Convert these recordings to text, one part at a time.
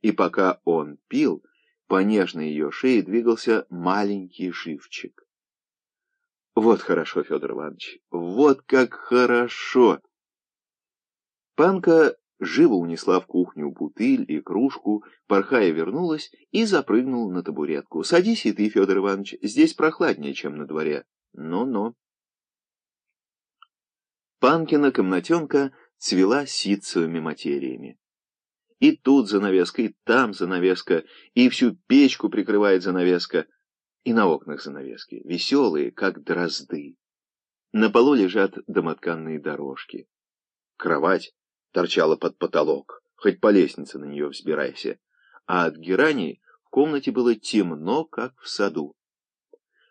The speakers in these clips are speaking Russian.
И пока он пил, по нежной ее шее двигался маленький живчик. Вот хорошо, Федор Иванович, вот как хорошо! Панка живо унесла в кухню бутыль и кружку, порхая вернулась и запрыгнула на табуретку. «Садись и ты, Федор Иванович, здесь прохладнее, чем на дворе». «Ну-ну». Панкина комнатенка цвела ситцевыми материями. И тут занавеска, и там занавеска, и всю печку прикрывает занавеска, и на окнах занавески, веселые, как дрозды. На полу лежат домотканные дорожки. Кровать торчала под потолок, хоть по лестнице на нее взбирайся, а от герани в комнате было темно, как в саду.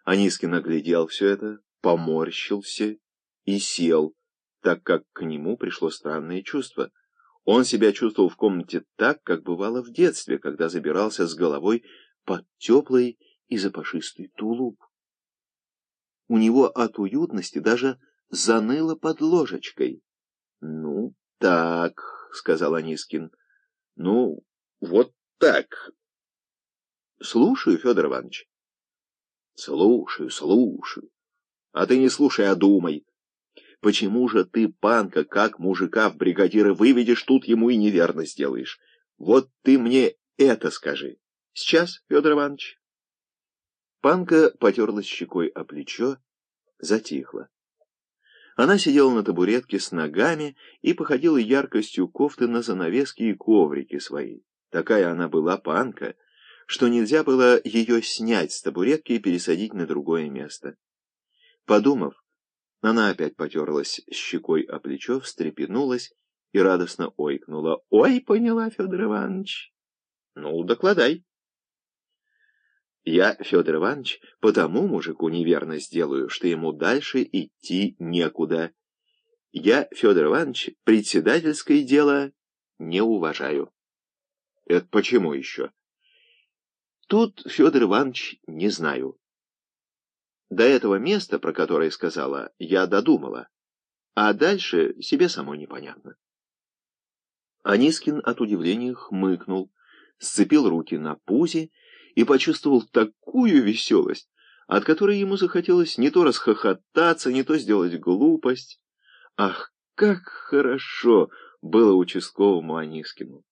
Анискин оглядел все это, поморщился и сел, так как к нему пришло странное чувство. Он себя чувствовал в комнате так, как бывало в детстве, когда забирался с головой под теплый и запашистый тулуп. У него от уютности даже заныло под ложечкой. «Ну, так», — сказал Анискин. «Ну, вот так». «Слушаю, Федор Иванович». «Слушаю, слушаю. А ты не слушай, а думай. Почему же ты, панка, как мужика в бригадира выведешь, тут ему и неверно сделаешь? Вот ты мне это скажи. Сейчас, Федор Иванович?» Панка потерлась щекой о плечо, затихла. Она сидела на табуретке с ногами и походила яркостью кофты на занавески и коврики свои. Такая она была панка, что нельзя было ее снять с табуретки и пересадить на другое место. Подумав, она опять потерлась щекой о плечо, встрепенулась и радостно ойкнула. «Ой, поняла, Федор Иванович!» «Ну, докладай!» Я, Федор Иванович, потому мужику неверно сделаю, что ему дальше идти некуда. Я, Федор Иванович, председательское дело не уважаю. Это почему еще? Тут, Федор Иванович, не знаю. До этого места, про которое сказала, я додумала, а дальше себе самой непонятно. Анискин от удивления хмыкнул, сцепил руки на пузе и почувствовал такую веселость, от которой ему захотелось не то расхохотаться, не то сделать глупость. Ах, как хорошо было участковому Анискину!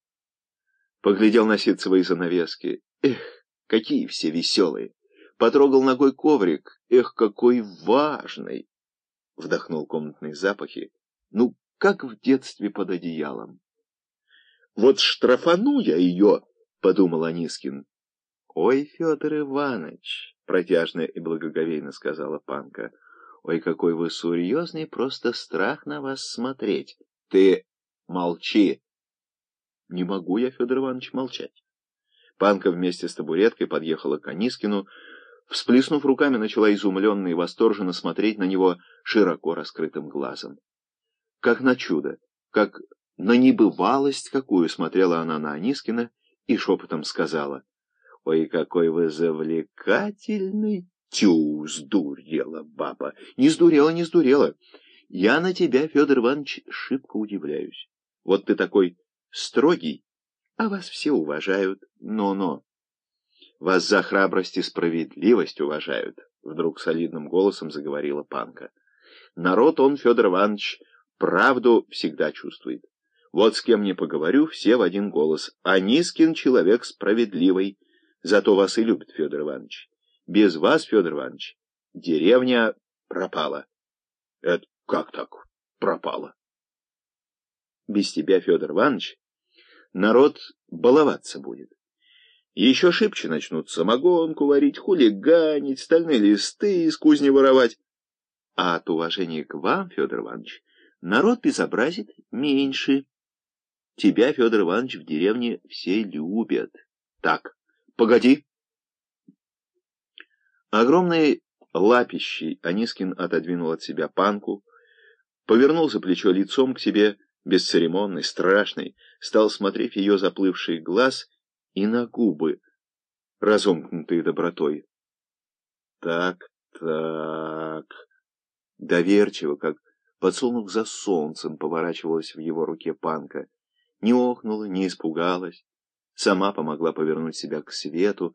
Поглядел на ситцевые занавески. Эх, какие все веселые! Потрогал ногой коврик. Эх, какой важный! Вдохнул комнатные запахи. Ну, как в детстве под одеялом. Вот штрафану я ее, подумал Анискин, «Ой, Федор Иванович!» — протяжно и благоговейно сказала Панка. «Ой, какой вы серьезный, просто страх на вас смотреть!» «Ты молчи!» «Не могу я, Федор Иванович, молчать!» Панка вместе с табуреткой подъехала к Анискину, всплеснув руками, начала изумленно и восторженно смотреть на него широко раскрытым глазом. Как на чудо, как на небывалость какую смотрела она на Анискина и шепотом сказала — Ой, какой вы завлекательный! Тю, сдурела баба. Не сдурела, не сдурела. Я на тебя, Федор Иванович, шибко удивляюсь. Вот ты такой строгий, а вас все уважают. Но-но. Вас за храбрость и справедливость уважают, вдруг солидным голосом заговорила Панка. Народ он, Федор Иванович, правду всегда чувствует. Вот с кем не поговорю, все в один голос. А Нискин человек справедливый. Зато вас и любит Федор Иванович. Без вас, Федор Иванович, деревня пропала. Это как так пропала? Без тебя, Федор Иванович, народ баловаться будет. Еще шибче начнут самогонку варить, хулиганить, стальные листы из кузни воровать. А от уважения к вам, Федор Иванович, народ безобразит меньше. Тебя, Федор Иванович, в деревне все любят. Так. Погоди. Огромный лапищий Анискин отодвинул от себя панку, повернул за плечо лицом к себе, бесцеремонный, страшный, стал смотреть ее заплывший глаз и на губы, разомкнутые добротой. Так, так. Доверчиво, как подсолнух за солнцем, поворачивалась в его руке панка. Не охнула, не испугалась сама помогла повернуть себя к свету,